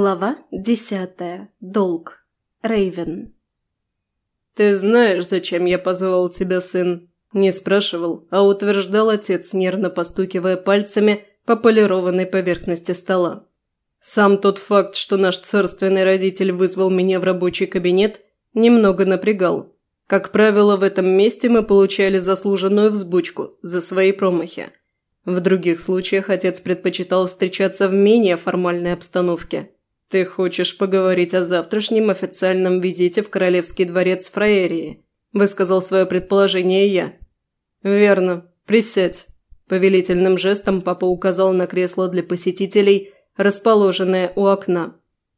Глава десятая. Долг. Рейвен. «Ты знаешь, зачем я позвал тебя, сын?» Не спрашивал, а утверждал отец, нервно постукивая пальцами по полированной поверхности стола. Сам тот факт, что наш царственный родитель вызвал меня в рабочий кабинет, немного напрягал. Как правило, в этом месте мы получали заслуженную взбучку за свои промахи. В других случаях отец предпочитал встречаться в менее формальной обстановке. «Ты хочешь поговорить о завтрашнем официальном визите в Королевский дворец Фраерии?» – высказал свое предположение я. «Верно. Присядь». Повелительным жестом папа указал на кресло для посетителей, расположенное у окна.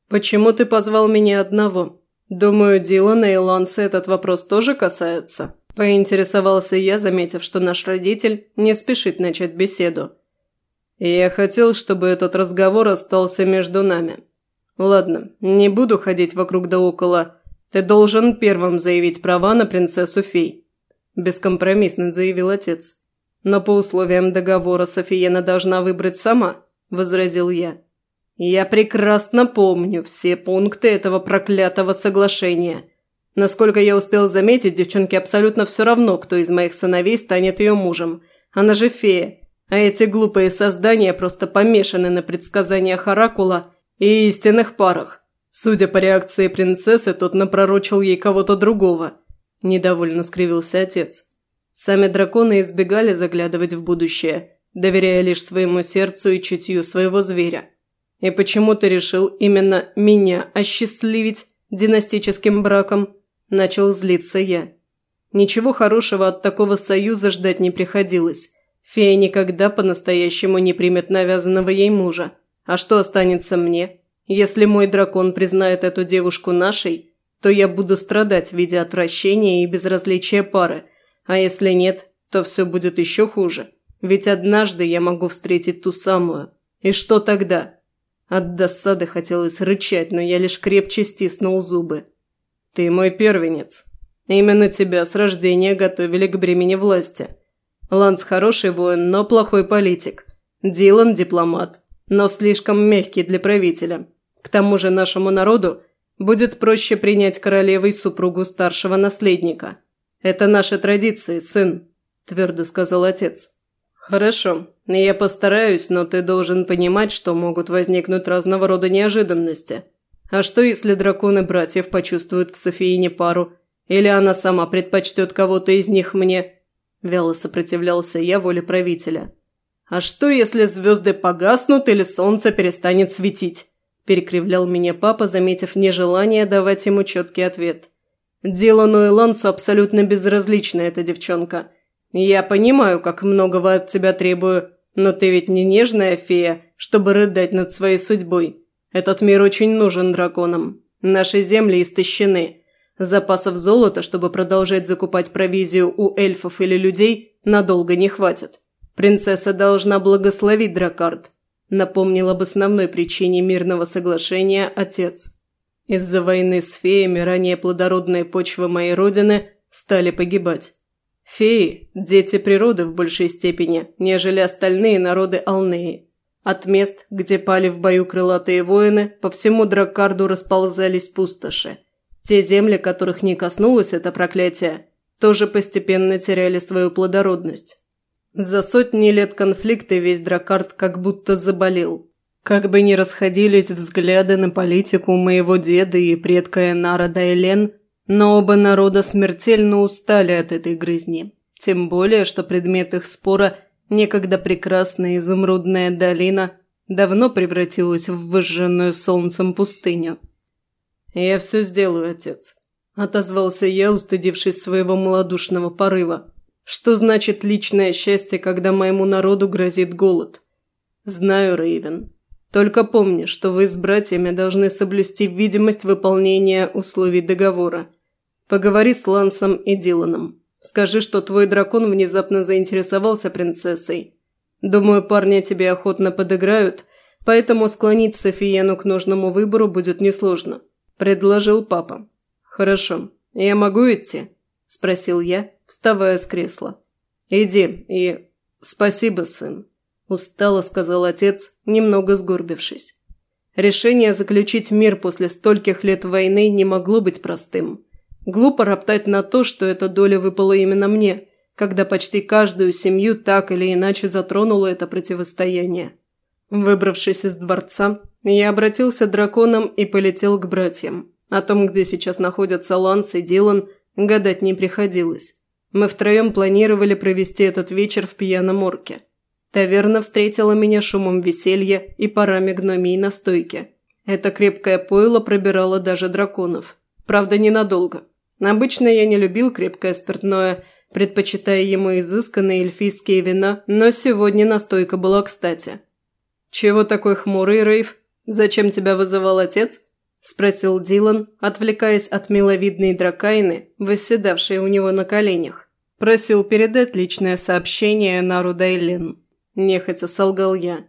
«Почему ты позвал меня одного? Думаю, Дилана и Ланса этот вопрос тоже касается?» Поинтересовался я, заметив, что наш родитель не спешит начать беседу. «Я хотел, чтобы этот разговор остался между нами», «Ладно, не буду ходить вокруг да около. Ты должен первым заявить права на принцессу Фей», – бескомпромиссно заявил отец. «Но по условиям договора Софиена должна выбрать сама», – возразил я. «Я прекрасно помню все пункты этого проклятого соглашения. Насколько я успел заметить, девчонке абсолютно все равно, кто из моих сыновей станет ее мужем. Она же фея, а эти глупые создания просто помешаны на предсказаниях Оракула – и истинных парах. Судя по реакции принцессы, тот напророчил ей кого-то другого. Недовольно скривился отец. Сами драконы избегали заглядывать в будущее, доверяя лишь своему сердцу и чутью своего зверя. И почему ты решил именно меня осчастливить династическим браком? Начал злиться я. Ничего хорошего от такого союза ждать не приходилось. Фея никогда по-настоящему не примет навязанного ей мужа. А что останется мне? Если мой дракон признает эту девушку нашей, то я буду страдать в виде отвращения и безразличия пары, а если нет, то все будет еще хуже. Ведь однажды я могу встретить ту самую. И что тогда? От досады хотелось рычать, но я лишь крепче стиснул зубы. «Ты мой первенец. Именно тебя с рождения готовили к бремени власти. Ланс хороший воин, но плохой политик. Дилан – дипломат но слишком мягкий для правителя. К тому же нашему народу будет проще принять королевой супругу старшего наследника. Это наши традиции, сын», – твердо сказал отец. «Хорошо, я постараюсь, но ты должен понимать, что могут возникнуть разного рода неожиданности. А что, если драконы братьев почувствуют в Софиине пару, или она сама предпочтет кого-то из них мне?» Вяло сопротивлялся я воле правителя. «А что, если звезды погаснут или солнце перестанет светить?» – перекривлял меня папа, заметив нежелание давать ему четкий ответ. «Дилану и Лансу абсолютно безразлична эта девчонка. Я понимаю, как многого от тебя требую, но ты ведь не нежная фея, чтобы рыдать над своей судьбой. Этот мир очень нужен драконам. Наши земли истощены. Запасов золота, чтобы продолжать закупать провизию у эльфов или людей, надолго не хватит. Принцесса должна благословить Дракард, напомнил об основной причине мирного соглашения отец. Из-за войны с феями ранее плодородные почвы моей родины стали погибать. Феи – дети природы в большей степени, нежели остальные народы Алнеи. От мест, где пали в бою крылатые воины, по всему Драккарду расползались пустоши. Те земли, которых не коснулось это проклятие, тоже постепенно теряли свою плодородность. За сотни лет конфликта весь Дракард как будто заболел. Как бы ни расходились взгляды на политику моего деда и предка Энара Дайлен, но оба народа смертельно устали от этой грызни. Тем более, что предмет их спора, некогда прекрасная изумрудная долина, давно превратилась в выжженную солнцем пустыню. «Я все сделаю, отец», – отозвался я, устыдившись своего малодушного порыва. Что значит личное счастье, когда моему народу грозит голод? Знаю, Рейвен. Только помни, что вы с братьями должны соблюсти видимость выполнения условий договора. Поговори с Лансом и Диланом. Скажи, что твой дракон внезапно заинтересовался принцессой. Думаю, парни тебе охотно подыграют, поэтому склонить Софиену к нужному выбору будет несложно», – предложил папа. «Хорошо. Я могу идти?» – спросил я, вставая с кресла. «Иди и...» «Спасибо, сын», – устало сказал отец, немного сгорбившись. Решение заключить мир после стольких лет войны не могло быть простым. Глупо роптать на то, что эта доля выпала именно мне, когда почти каждую семью так или иначе затронуло это противостояние. Выбравшись из дворца, я обратился драконом и полетел к братьям. О том, где сейчас находятся Ланс и Дилан, гадать не приходилось. Мы втроем планировали провести этот вечер в пьяном орке. Таверна встретила меня шумом веселья и парами гномий на стойке. Это крепкое пойло пробирало даже драконов. Правда, ненадолго. Обычно я не любил крепкое спиртное, предпочитая ему изысканные эльфийские вина, но сегодня настойка была кстати. «Чего такой хмурый, Рейв? Зачем тебя вызывал отец?» – спросил Дилан, отвлекаясь от миловидной дракайны, восседавшей у него на коленях. Просил передать личное сообщение Нару Дайлин. Нехотя солгал я.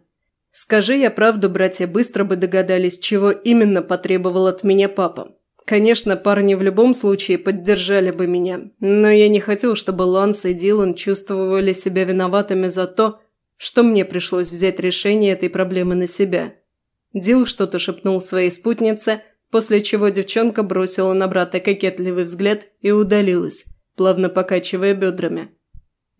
Скажи я правду, братья быстро бы догадались, чего именно потребовал от меня папа. Конечно, парни в любом случае поддержали бы меня, но я не хотел, чтобы Ланс и Дилан чувствовали себя виноватыми за то, что мне пришлось взять решение этой проблемы на себя. Дил что-то шепнул своей спутнице, после чего девчонка бросила на брата кокетливый взгляд и удалилась, плавно покачивая бедрами.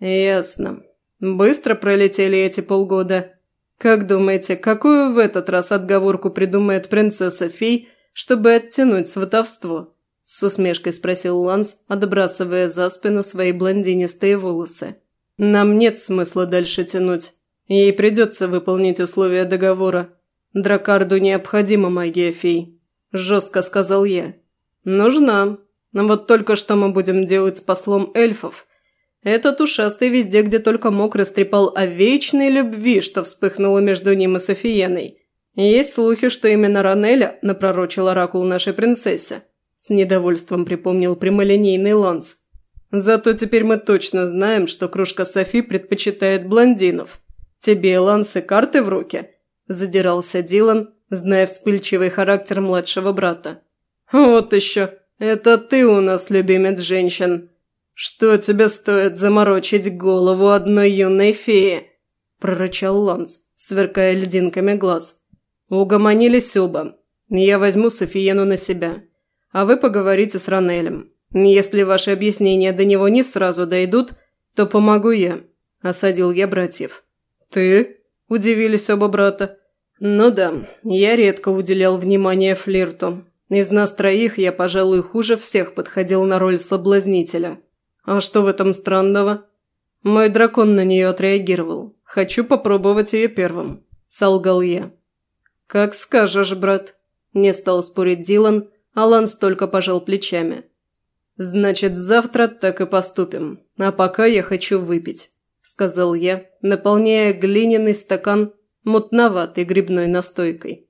«Ясно. Быстро пролетели эти полгода. Как думаете, какую в этот раз отговорку придумает принцесса Фей, чтобы оттянуть сватовство?» С усмешкой спросил Ланс, отбрасывая за спину свои блондинистые волосы. «Нам нет смысла дальше тянуть. Ей придется выполнить условия договора. Дракарду необходима магия фей», – жестко сказал я. «Нужна. Но вот только что мы будем делать с послом эльфов. Этот ушастый везде, где только мог, растрепал о вечной любви, что вспыхнуло между ним и Софиеной. Есть слухи, что именно Ранеля напророчил оракул нашей принцессе», – с недовольством припомнил прямолинейный Ланс. «Зато теперь мы точно знаем, что кружка Софи предпочитает блондинов. Тебе, Ланс, и карты в руки?» – задирался Дилан, зная вспыльчивый характер младшего брата. «Вот еще! Это ты у нас любимец женщин! Что тебе стоит заморочить голову одной юной феи?» – прорычал Ланс, сверкая льдинками глаз. «Угомонились оба. Я возьму Софиену на себя. А вы поговорите с Ранелем. Если ваши объяснения до него не сразу дойдут, то помогу я», – осадил я братьев. «Ты?» – удивились оба брата. «Ну да, я редко уделял внимание флирту. Из нас троих я, пожалуй, хуже всех подходил на роль соблазнителя. А что в этом странного?» Мой дракон на нее отреагировал. «Хочу попробовать ее первым», – солгал я. «Как скажешь, брат», – не стал спорить Дилан, а Ланс только пожал плечами. «Значит, завтра так и поступим. А пока я хочу выпить». – сказал я, наполняя глиняный стакан мутноватой грибной настойкой.